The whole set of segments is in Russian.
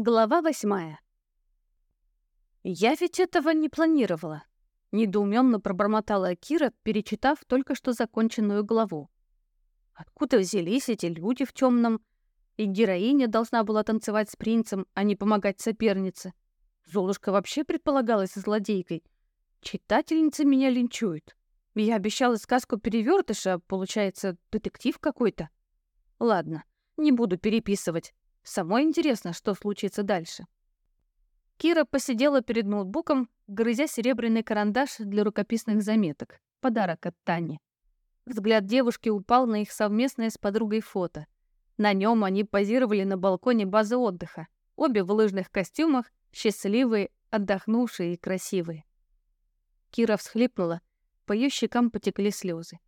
Глава восьмая. «Я ведь этого не планировала», — недоуменно пробормотала Кира, перечитав только что законченную главу. «Откуда взялись эти люди в темном? И героиня должна была танцевать с принцем, а не помогать сопернице. Золушка вообще предполагалась злодейкой. Читательницы меня линчуют. Я обещала сказку перевертыша, получается, детектив какой-то. Ладно, не буду переписывать, Самое интересно, что случится дальше. Кира посидела перед ноутбуком, грызя серебряный карандаш для рукописных заметок. Подарок от Тани. Взгляд девушки упал на их совместное с подругой фото. На нем они позировали на балконе базы отдыха. Обе в лыжных костюмах, счастливые, отдохнувшие и красивые. Кира всхлипнула, по ее щекам потекли слезы.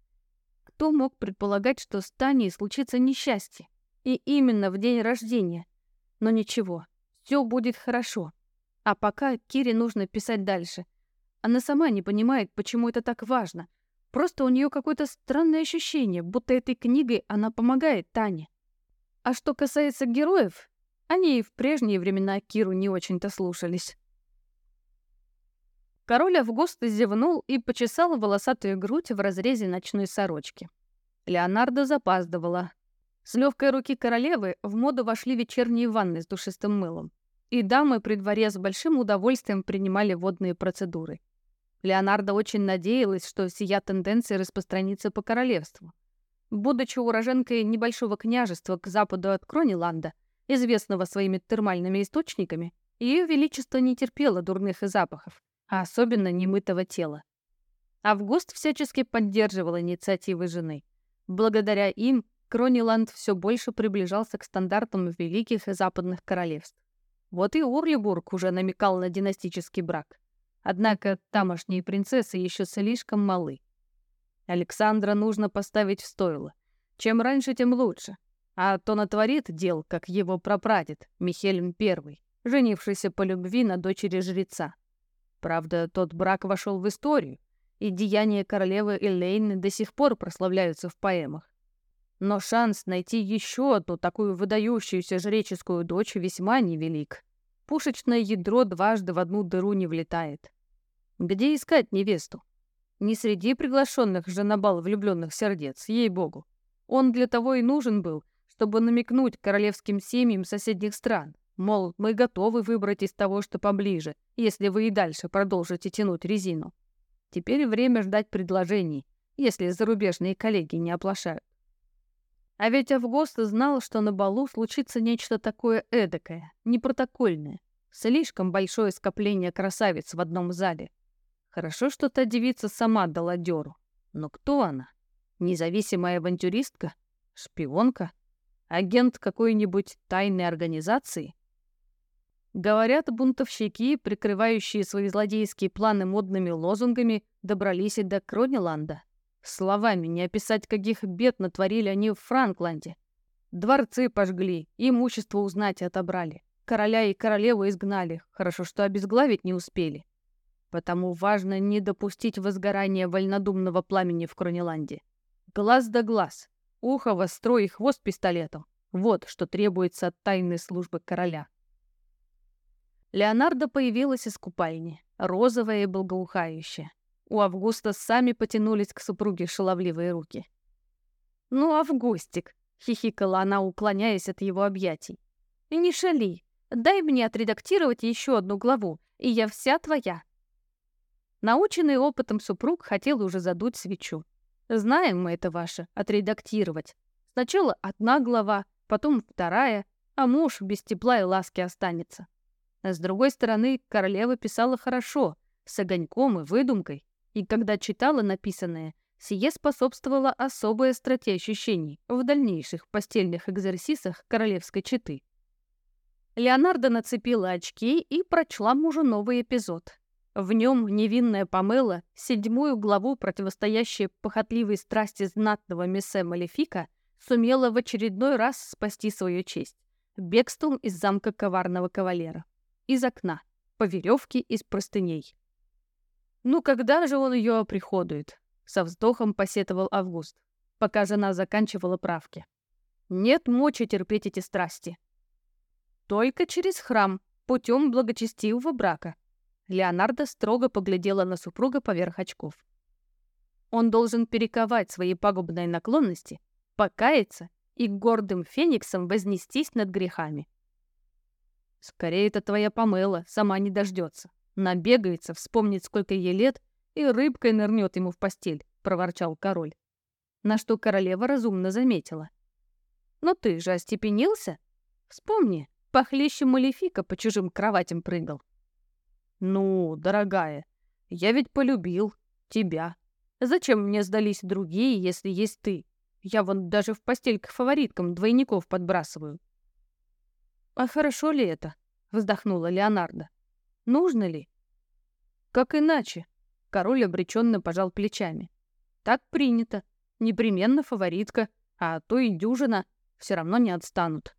Кто мог предполагать, что с Таней случится несчастье? И именно в день рождения. Но ничего, все будет хорошо. А пока Кире нужно писать дальше. Она сама не понимает, почему это так важно. Просто у нее какое-то странное ощущение, будто этой книгой она помогает Тане. А что касается героев, они и в прежние времена Киру не очень-то слушались. Король Августа зевнул и почесал волосатую грудь в разрезе ночной сорочки. Леонардо запаздывала. С легкой руки королевы в моду вошли вечерние ванны с душистым мылом, и дамы при дворе с большим удовольствием принимали водные процедуры. Леонардо очень надеялась, что сия тенденция распространится по королевству. Будучи уроженкой небольшого княжества к западу от Крониланда, известного своими термальными источниками, ее величество не терпело дурных и запахов, а особенно немытого тела. Август всячески поддерживал инициативы жены. Благодаря им Крониланд все больше приближался к стандартам великих и западных королевств. Вот и Урлибург уже намекал на династический брак. Однако тамошние принцессы еще слишком малы. Александра нужно поставить в стойло. Чем раньше, тем лучше. А то натворит дел, как его прапрадед, Михельм I, женившийся по любви на дочери жреца. Правда, тот брак вошел в историю, и деяния королевы Элейны до сих пор прославляются в поэмах но шанс найти еще одну такую выдающуюся жреческую дочь весьма невелик. Пушечное ядро дважды в одну дыру не влетает. Где искать невесту? Не среди приглашенных же на бал влюбленных сердец, ей-богу. Он для того и нужен был, чтобы намекнуть королевским семьям соседних стран, мол, мы готовы выбрать из того, что поближе, если вы и дальше продолжите тянуть резину. Теперь время ждать предложений, если зарубежные коллеги не оплошают. А ведь Август знал, что на балу случится нечто такое эдакое, непротокольное. Слишком большое скопление красавиц в одном зале. Хорошо, что та девица сама дала дёру. Но кто она? Независимая авантюристка? Шпионка? Агент какой-нибудь тайной организации? Говорят, бунтовщики, прикрывающие свои злодейские планы модными лозунгами, добрались и до Крониланда. Словами не описать, каких бед натворили они в Франкланде. Дворцы пожгли, имущество узнать и отобрали. Короля и королеву изгнали, хорошо, что обезглавить не успели. Потому важно не допустить возгорания вольнодумного пламени в Кронеланде. Глаз да глаз, ухо востро и хвост пистолетом. Вот что требуется от тайной службы короля. Леонардо появилась из купальни, розовая и благоухающая. У Августа сами потянулись к супруге шаловливые руки. «Ну, Августик!» — хихикала она, уклоняясь от его объятий. «Не шали! Дай мне отредактировать еще одну главу, и я вся твоя!» Наученный опытом супруг хотел уже задуть свечу. «Знаем мы это ваше, отредактировать. Сначала одна глава, потом вторая, а муж без тепла и ласки останется». с другой стороны, королева писала хорошо, с огоньком и выдумкой и когда читала написанное, сие способствовало особой остроте ощущений в дальнейших постельных экзерсисах королевской четы. Леонардо нацепила очки и прочла мужу новый эпизод. В нем невинная Памела, седьмую главу, противостоящей похотливой страсти знатного мессе Малефика, сумела в очередной раз спасти свою честь бегством из замка коварного кавалера. Из окна, по веревке из простыней. Ну когда же он ее оприходует? Со вздохом посетовал Август, пока жена заканчивала правки. Нет мочи терпеть эти страсти. Только через храм, путем благочестивого брака. Леонардо строго поглядела на супруга поверх очков. Он должен перековать свои пагубные наклонности, покаяться и гордым фениксом вознестись над грехами. «Скорее это твоя помыла, сама не дождется», Набегается, вспомнит, сколько ей лет, и рыбкой нырнет ему в постель, проворчал король. На что королева разумно заметила. Но ты же остепенился? Вспомни, похлеще Малефика по чужим кроватям прыгал. Ну, дорогая, я ведь полюбил тебя. Зачем мне сдались другие, если есть ты? Я вон даже в постель к фавориткам двойников подбрасываю. «А хорошо ли это?» — вздохнула Леонардо. «Нужно ли?» Как иначе? Король обреченно пожал плечами. Так принято. Непременно фаворитка, а то и дюжина все равно не отстанут.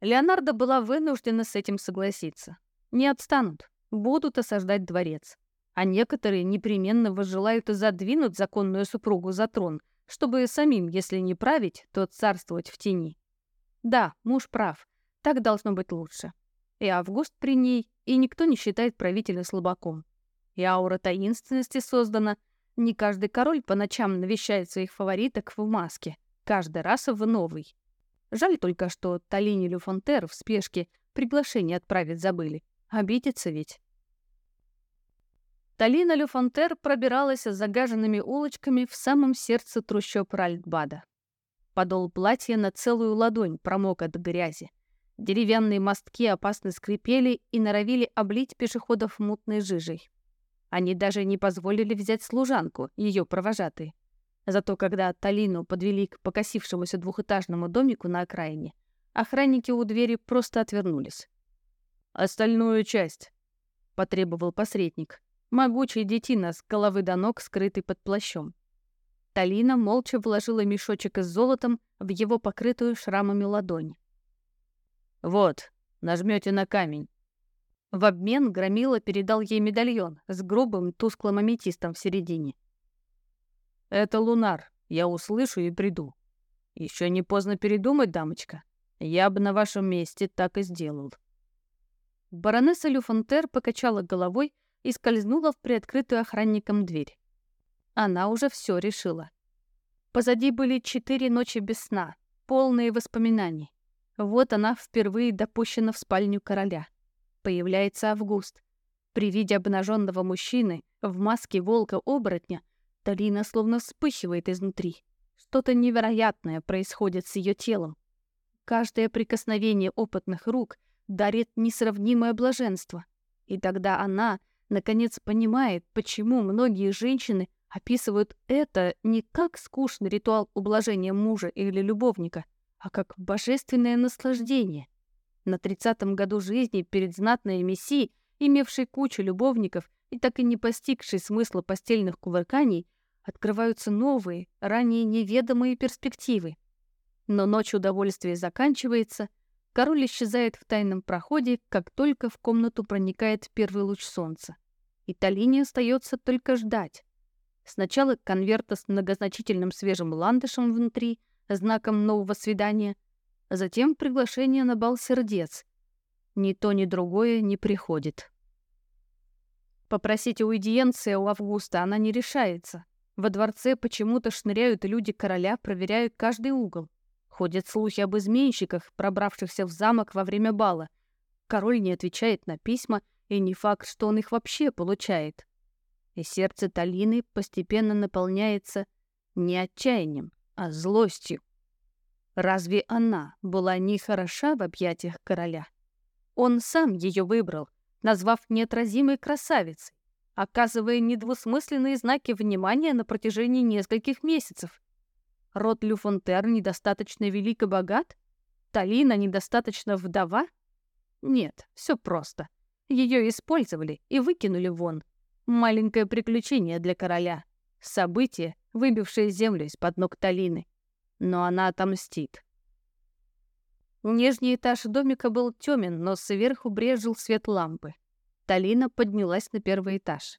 Леонардо была вынуждена с этим согласиться. Не отстанут, будут осаждать дворец. А некоторые непременно возжелают и законную супругу за трон, чтобы самим, если не править, то царствовать в тени. Да, муж прав. Так должно быть лучше и Август при ней, и никто не считает правителя слабаком. И аура таинственности создана. Не каждый король по ночам навещает своих фавориток в маске, каждый раз в новый. Жаль только, что Талини Люфонтер в спешке приглашение отправить забыли. Обидится ведь. Талина Люфонтер пробиралась загаженными улочками в самом сердце трущоб Ральдбада. Подол платья на целую ладонь промок от грязи. Деревянные мостки опасно скрипели и норовили облить пешеходов мутной жижей. Они даже не позволили взять служанку, ее провожатой. Зато когда Талину подвели к покосившемуся двухэтажному домику на окраине, охранники у двери просто отвернулись. «Остальную часть», — потребовал посредник. Могучий детина с головы до ног, скрытый под плащом. Талина молча вложила мешочек с золотом в его покрытую шрамами ладонь. Вот, нажмете на камень. В обмен Громила передал ей медальон с грубым тусклым аметистом в середине. «Это Лунар. Я услышу и приду. Еще не поздно передумать, дамочка. Я бы на вашем месте так и сделал». Баронесса Люфонтер покачала головой и скользнула в приоткрытую охранником дверь. Она уже все решила. Позади были четыре ночи без сна, полные воспоминаний. Вот она впервые допущена в спальню короля. Появляется Август. При виде обнаженного мужчины в маске волка-оборотня Талина словно вспыхивает изнутри. Что-то невероятное происходит с ее телом. Каждое прикосновение опытных рук дарит несравнимое блаженство. И тогда она, наконец, понимает, почему многие женщины описывают это не как скучный ритуал ублажения мужа или любовника — а как божественное наслаждение. На тридцатом году жизни перед знатной мессией, имевшей кучу любовников и так и не постигшей смысла постельных кувырканий, открываются новые, ранее неведомые перспективы. Но ночь удовольствия заканчивается, король исчезает в тайном проходе, как только в комнату проникает первый луч солнца. И Талине остается только ждать. Сначала конверта с многозначительным свежим ландышем внутри — знаком нового свидания, а затем приглашение на бал сердец. Ни то, ни другое не приходит. Попросить аудиенция а у Августа она не решается. Во дворце почему-то шныряют люди короля, проверяют каждый угол. Ходят слухи об изменщиках, пробравшихся в замок во время бала. Король не отвечает на письма, и не факт, что он их вообще получает. И сердце Талины постепенно наполняется не отчаянием, а злостью. Разве она была не хороша в объятиях короля? Он сам ее выбрал, назвав неотразимой красавицей, оказывая недвусмысленные знаки внимания на протяжении нескольких месяцев. Род Люфонтер недостаточно велик и богат? Талина недостаточно вдова? Нет, все просто. Ее использовали и выкинули вон. Маленькое приключение для короля — событие, выбившее землю из-под ног Талины. Но она отомстит. Нижний этаж домика был темен, но сверху брежил свет лампы. Талина поднялась на первый этаж.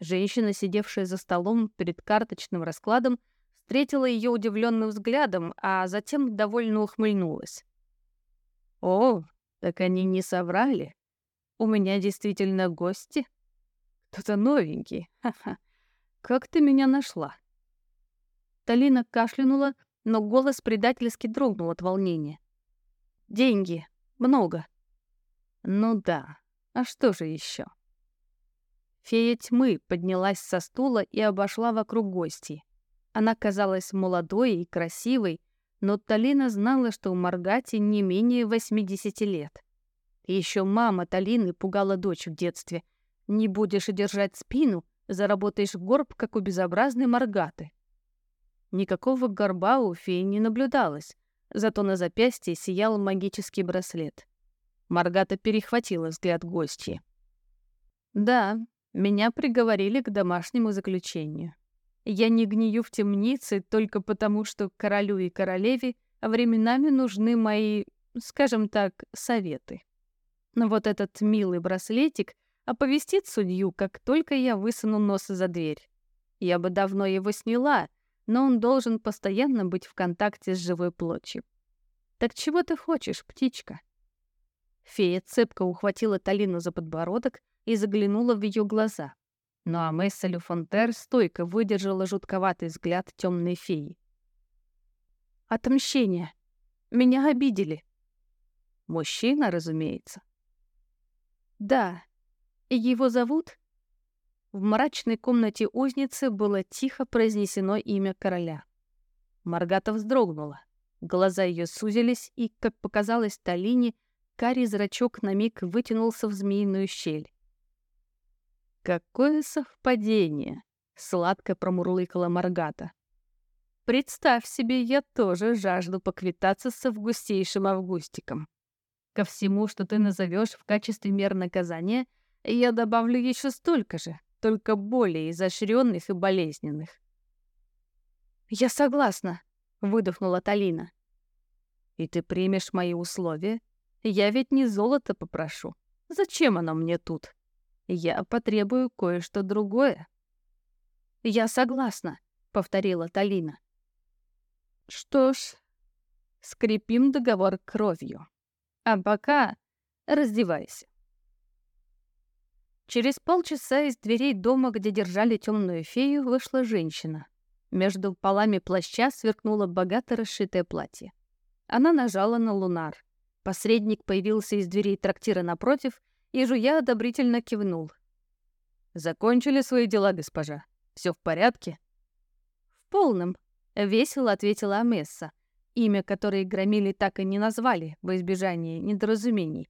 Женщина, сидевшая за столом перед карточным раскладом, встретила ее удивленным взглядом, а затем довольно ухмыльнулась. «О, так они не соврали. У меня действительно гости. Кто-то новенький, ха-ха. Как ты меня нашла? Талина кашлянула, но голос предательски дрогнул от волнения. Деньги. Много. Ну да. А что же еще? Фея тьмы поднялась со стула и обошла вокруг гостей. Она казалась молодой и красивой, но Талина знала, что у Маргати не менее 80 лет. Еще мама Талины пугала дочь в детстве. «Не будешь держать спину, заработаешь горб, как у безобразной моргаты. Никакого горба у феи не наблюдалось, зато на запястье сиял магический браслет. Маргата перехватила взгляд гостья. «Да, меня приговорили к домашнему заключению. Я не гнию в темнице только потому, что королю и королеве временами нужны мои, скажем так, советы. Но вот этот милый браслетик — оповестит а судью, как только я высуну нос за дверь. Я бы давно его сняла, но он должен постоянно быть в контакте с живой плотью. Так чего ты хочешь, птичка? Фея цепко ухватила Талину за подбородок и заглянула в ее глаза. Ну а Амесса Люфонтер стойко выдержала жутковатый взгляд темной феи. «Отмщение. Меня обидели». «Мужчина, разумеется». «Да, его зовут? В мрачной комнате узницы было тихо произнесено имя короля. Маргата вздрогнула. Глаза ее сузились, и, как показалось Талине, карий зрачок на миг вытянулся в змеиную щель. «Какое совпадение!» — сладко промурлыкала Маргата. «Представь себе, я тоже жажду поквитаться с августейшим Августиком. Ко всему, что ты назовешь в качестве мер наказания — я добавлю еще столько же, только более изощренных и болезненных. «Я согласна», — выдохнула Талина. «И ты примешь мои условия? Я ведь не золото попрошу. Зачем оно мне тут? Я потребую кое-что другое». «Я согласна», — повторила Талина. «Что ж, скрепим договор кровью. А пока раздевайся». Через полчаса из дверей дома, где держали темную фею, вышла женщина. Между полами плаща сверкнуло богато расшитое платье. Она нажала на лунар. Посредник появился из дверей трактира напротив, и жуя одобрительно кивнул. «Закончили свои дела, госпожа? Все в порядке?» «В полном», — весело ответила Амесса, имя которой громили так и не назвали, во избежание недоразумений.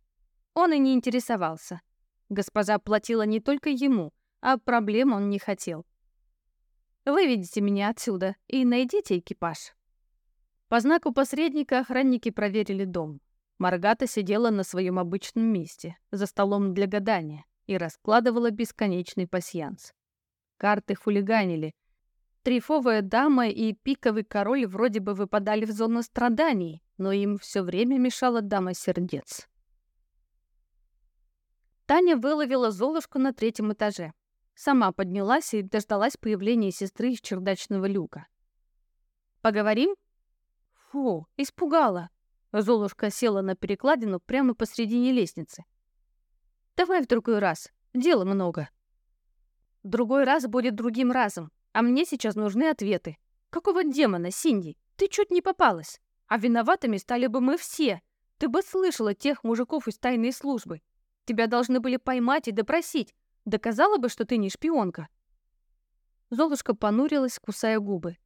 Он и не интересовался — Госпожа платила не только ему, а проблем он не хотел. «Выведите меня отсюда и найдите экипаж». По знаку посредника охранники проверили дом. Маргата сидела на своем обычном месте, за столом для гадания, и раскладывала бесконечный пасьянс. Карты хулиганили. Трифовая дама и пиковый король вроде бы выпадали в зону страданий, но им все время мешала дама сердец. Таня выловила Золушку на третьем этаже. Сама поднялась и дождалась появления сестры из чердачного люка. «Поговорим?» «Фу, испугала!» Золушка села на перекладину прямо посредине лестницы. «Давай в другой раз. Дела много». «Другой раз будет другим разом, а мне сейчас нужны ответы. Какого демона, Синди? Ты чуть не попалась. А виноватыми стали бы мы все. Ты бы слышала тех мужиков из тайной службы. Тебя должны были поймать и допросить. Доказала бы, что ты не шпионка. Золушка понурилась, кусая губы.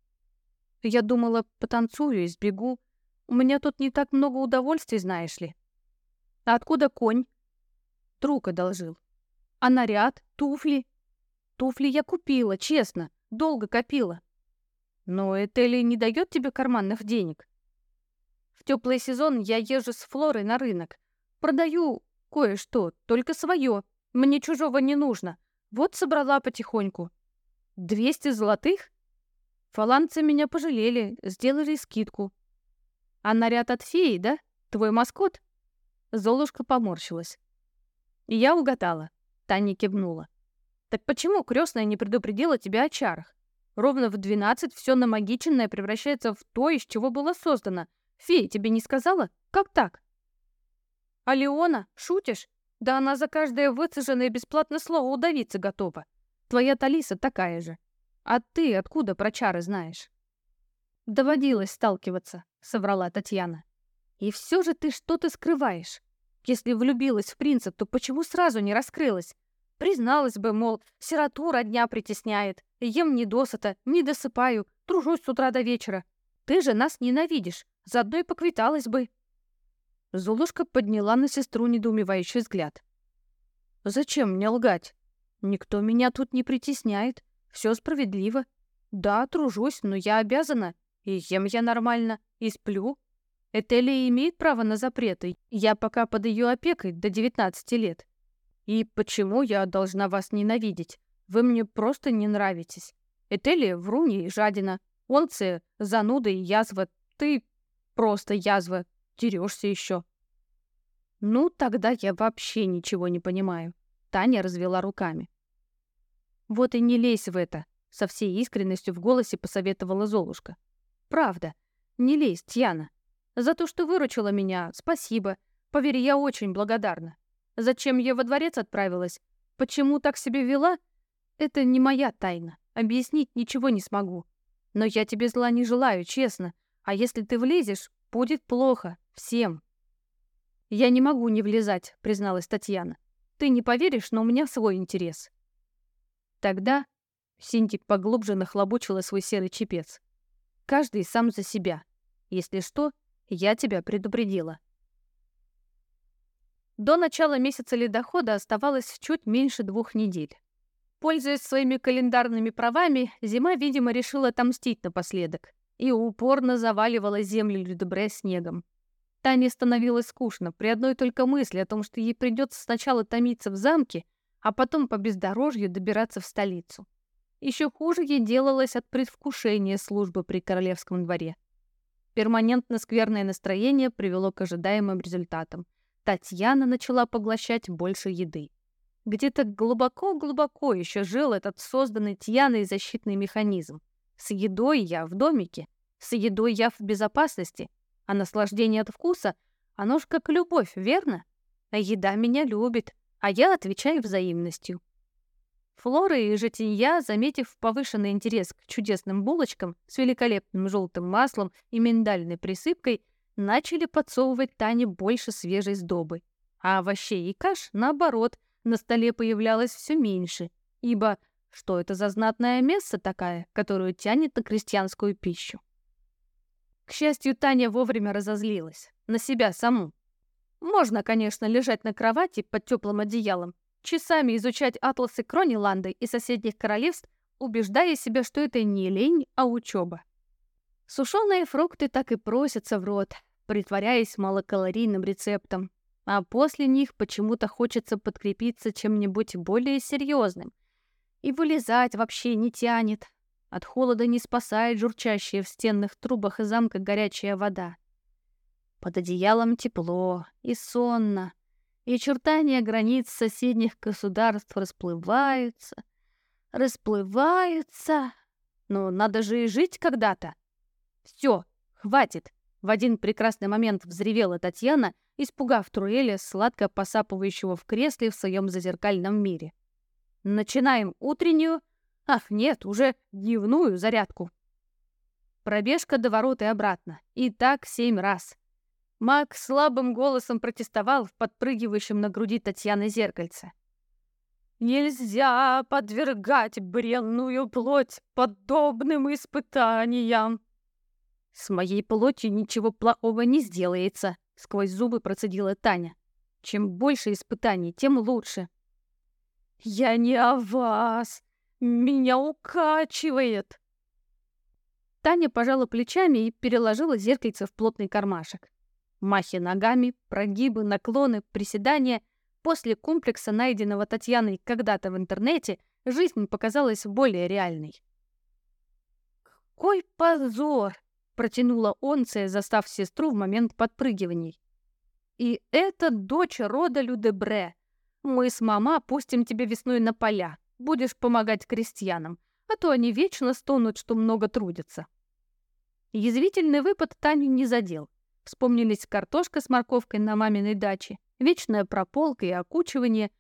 Я думала, потанцую и сбегу. У меня тут не так много удовольствий, знаешь ли. А откуда конь? Друг одолжил. А наряд? Туфли? Туфли я купила, честно. Долго копила. Но Этели не дает тебе карманных денег. В теплый сезон я езжу с Флорой на рынок. Продаю Кое-что, только свое. Мне чужого не нужно. Вот собрала потихоньку. Двести золотых? Фаланцы меня пожалели, сделали скидку. А наряд от феи, да? Твой маскот? Золушка поморщилась. И я угадала. Таня кивнула. Так почему крестная не предупредила тебя о чарах? Ровно в двенадцать все намагиченное превращается в то, из чего было создано. Фея тебе не сказала? Как так? А Леона, шутишь? Да она за каждое выцеженное бесплатное слово удавиться готова. Твоя Талиса такая же. А ты откуда про чары знаешь? Доводилось сталкиваться, соврала Татьяна. И все же ты что-то скрываешь. Если влюбилась в принца, то почему сразу не раскрылась? Призналась бы, мол, сироту родня притесняет, ем недосыта, не досыпаю, тружусь с утра до вечера. Ты же нас ненавидишь, заодно и поквиталась бы. Золушка подняла на сестру недоумевающий взгляд. «Зачем мне лгать? Никто меня тут не притесняет. Все справедливо. Да, тружусь, но я обязана. И ем я нормально, и сплю. Этелия имеет право на запреты. Я пока под ее опекой до 19 лет. И почему я должна вас ненавидеть? Вы мне просто не нравитесь. Этелия вруни и жадина. Онце зануда и язва. Ты просто язва дерешься еще. Ну, тогда я вообще ничего не понимаю. Таня развела руками. Вот и не лезь в это, со всей искренностью в голосе посоветовала Золушка. Правда, не лезь, Тьяна. За то, что выручила меня, спасибо. Поверь, я очень благодарна. Зачем я во дворец отправилась? Почему так себя вела? Это не моя тайна. Объяснить ничего не смогу. Но я тебе зла не желаю, честно. А если ты влезешь, Будет плохо. Всем. Я не могу не влезать, призналась Татьяна. Ты не поверишь, но у меня свой интерес. Тогда Синтик поглубже нахлобучила свой серый чепец. Каждый сам за себя. Если что, я тебя предупредила. До начала месяца ледохода оставалось чуть меньше двух недель. Пользуясь своими календарными правами, зима, видимо, решила отомстить напоследок и упорно заваливала землю Людобре снегом. Тане становилось скучно при одной только мысли о том, что ей придется сначала томиться в замке, а потом по бездорожью добираться в столицу. Еще хуже ей делалось от предвкушения службы при королевском дворе. Перманентно скверное настроение привело к ожидаемым результатам. Татьяна начала поглощать больше еды. Где-то глубоко-глубоко еще жил этот созданный Тьяной защитный механизм. С едой я в домике с едой я в безопасности, а наслаждение от вкуса, оно ж как любовь, верно? А еда меня любит, а я отвечаю взаимностью. Флора и жития, заметив повышенный интерес к чудесным булочкам с великолепным желтым маслом и миндальной присыпкой, начали подсовывать Тане больше свежей сдобы. А овощей и каш, наоборот, на столе появлялось все меньше, ибо что это за знатное место такая, которую тянет на крестьянскую пищу? К счастью, Таня вовремя разозлилась. На себя саму. Можно, конечно, лежать на кровати под теплым одеялом, часами изучать атласы Крониланды и соседних королевств, убеждая себя, что это не лень, а учеба. Сушеные фрукты так и просятся в рот, притворяясь малокалорийным рецептом, а после них почему-то хочется подкрепиться чем-нибудь более серьезным. И вылезать вообще не тянет. От холода не спасает журчащая в стенных трубах и замка горячая вода. Под одеялом тепло и сонно, и чертания границ соседних государств расплываются, расплываются. Но надо же и жить когда-то. Все, хватит. В один прекрасный момент взревела Татьяна, испугав Труэля, сладко посапывающего в кресле в своем зазеркальном мире. Начинаем утреннюю Ах, нет, уже дневную зарядку. Пробежка до ворот и обратно. И так семь раз. Мак слабым голосом протестовал в подпрыгивающем на груди Татьяны зеркальце. «Нельзя подвергать бренную плоть подобным испытаниям!» «С моей плотью ничего плохого не сделается», — сквозь зубы процедила Таня. «Чем больше испытаний, тем лучше». «Я не о вас, меня укачивает!» Таня пожала плечами и переложила зеркальце в плотный кармашек. Махи ногами, прогибы, наклоны, приседания. После комплекса, найденного Татьяной когда-то в интернете, жизнь показалась более реальной. «Какой позор!» — протянула Онция, застав сестру в момент подпрыгиваний. «И это дочь рода Людебре. Мы с мама пустим тебя весной на поля. Будешь помогать крестьянам, а то они вечно стонут, что много трудятся». Язвительный выпад Таню не задел. Вспомнились картошка с морковкой на маминой даче, вечная прополка и окучивание.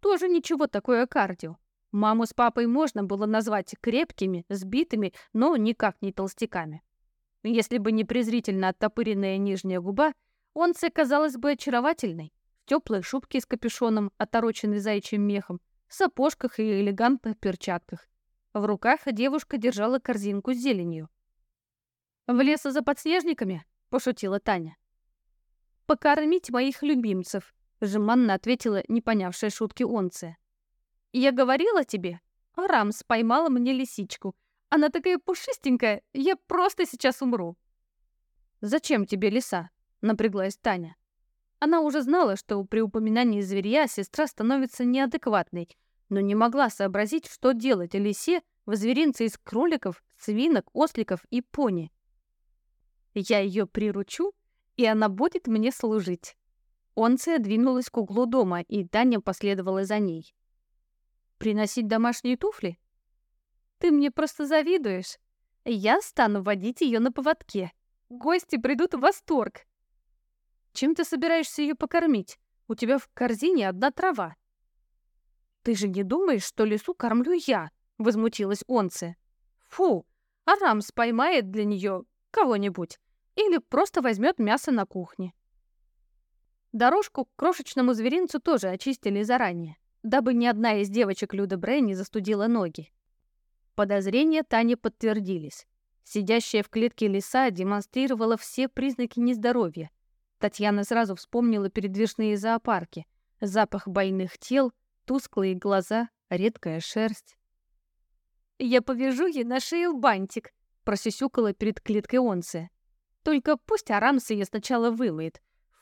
Тоже ничего такое кардио. Маму с папой можно было назвать крепкими, сбитыми, но никак не толстяками. Если бы не презрительно оттопыренная нижняя губа, онце казалась бы очаровательной. В теплой шубке с капюшоном, отороченной зайчьим мехом, в сапожках и элегантных перчатках. В руках девушка держала корзинку с зеленью. «В лес за подснежниками?» — пошутила Таня. «Покормить моих любимцев», — жеманно ответила непонявшая шутки Онция. «Я говорила тебе, Рамс поймала мне лисичку. Она такая пушистенькая, я просто сейчас умру». «Зачем тебе лиса?» — напряглась Таня. Она уже знала, что при упоминании зверя сестра становится неадекватной, но не могла сообразить, что делать Алисе в зверинце из кроликов, свинок, осликов и пони. «Я ее приручу, и она будет мне служить». Онция двинулась к углу дома, и Таня последовала за ней. «Приносить домашние туфли?» «Ты мне просто завидуешь. Я стану водить ее на поводке. Гости придут в восторг. «Чем ты собираешься ее покормить? У тебя в корзине одна трава». «Ты же не думаешь, что лесу кормлю я?» — возмутилась Онце. «Фу, а Рамс поймает для нее кого-нибудь или просто возьмет мясо на кухне». Дорожку к крошечному зверинцу тоже очистили заранее, дабы ни одна из девочек Люда Брей не застудила ноги. Подозрения Тани подтвердились. Сидящая в клетке лиса демонстрировала все признаки нездоровья. Татьяна сразу вспомнила передвижные зоопарки, запах больных тел, тусклые глаза, редкая шерсть. «Я повяжу ей на шею бантик», — просюсюкала перед клеткой Онцы. «Только пусть Арамс ее сначала вымоет.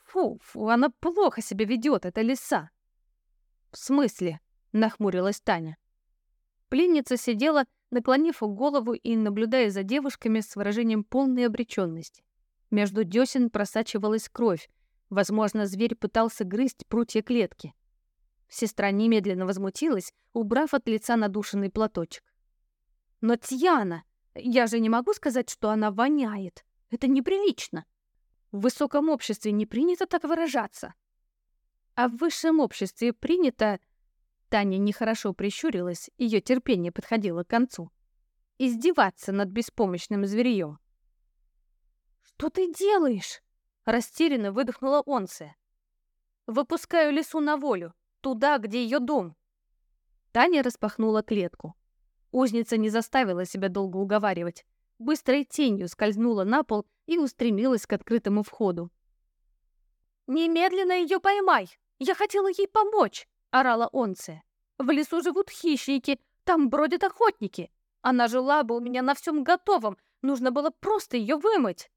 Фу, фу, она плохо себя ведет, эта лиса». «В смысле?» — нахмурилась Таня. Пленница сидела, наклонив голову и наблюдая за девушками с выражением полной обреченности. Между десен просачивалась кровь. Возможно, зверь пытался грызть прутья клетки. Сестра немедленно возмутилась, убрав от лица надушенный платочек. «Но Тьяна! Я же не могу сказать, что она воняет. Это неприлично. В высоком обществе не принято так выражаться». «А в высшем обществе принято...» Таня нехорошо прищурилась, ее терпение подходило к концу. «Издеваться над беспомощным зверьем» что ты делаешь?» — растерянно выдохнула Онце. «Выпускаю лису на волю, туда, где ее дом». Таня распахнула клетку. Узница не заставила себя долго уговаривать. Быстрой тенью скользнула на пол и устремилась к открытому входу. «Немедленно ее поймай! Я хотела ей помочь!» — орала Онце. «В лесу живут хищники, там бродят охотники. Она жила бы у меня на всем готовом, нужно было просто ее вымыть!»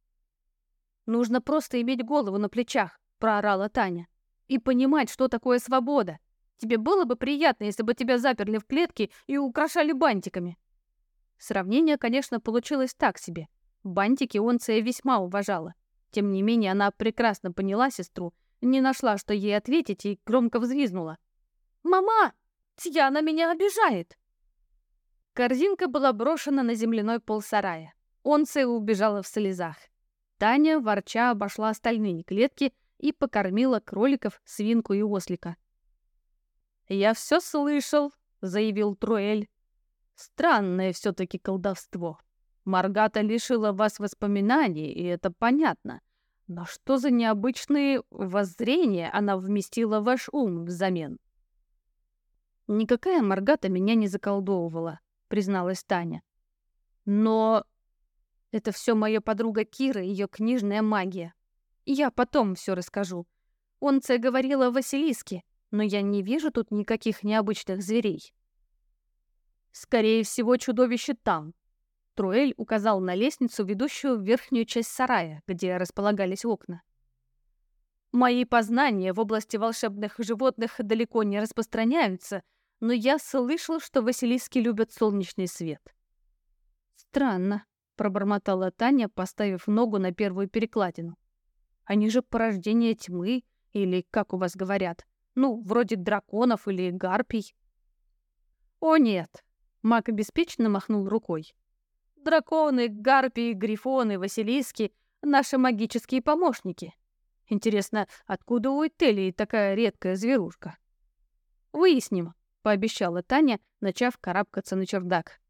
Нужно просто иметь голову на плечах, проорала Таня. И понимать, что такое свобода. Тебе было бы приятно, если бы тебя заперли в клетке и украшали бантиками. Сравнение, конечно, получилось так себе. Бантики Онция весьма уважала. Тем не менее, она прекрасно поняла сестру, не нашла, что ей ответить, и громко взвизгнула. «Мама! Тьяна меня обижает!» Корзинка была брошена на земляной пол сарая. Онция убежала в слезах. Таня, ворча, обошла остальные клетки и покормила кроликов, свинку и ослика. «Я все слышал», — заявил Труэль. «Странное все-таки колдовство. Маргата лишила вас воспоминаний, и это понятно. Но что за необычные воззрения она вместила в ваш ум взамен?» «Никакая Маргата меня не заколдовывала», — призналась Таня. «Но это все моя подруга Кира, ее книжная магия. Я потом все расскажу. Он це говорила о Василиске, но я не вижу тут никаких необычных зверей. Скорее всего, чудовище там. Труэль указал на лестницу, ведущую в верхнюю часть сарая, где располагались окна. Мои познания в области волшебных животных далеко не распространяются, но я слышал, что Василиски любят солнечный свет. Странно пробормотала Таня, поставив ногу на первую перекладину. Они же порождение тьмы, или как у вас говорят, ну, вроде драконов или гарпий. О нет, Мак беспечно махнул рукой. Драконы, гарпии, грифоны, василиски — наши магические помощники. Интересно, откуда у Этелии такая редкая зверушка? Выясним, пообещала Таня, начав карабкаться на чердак.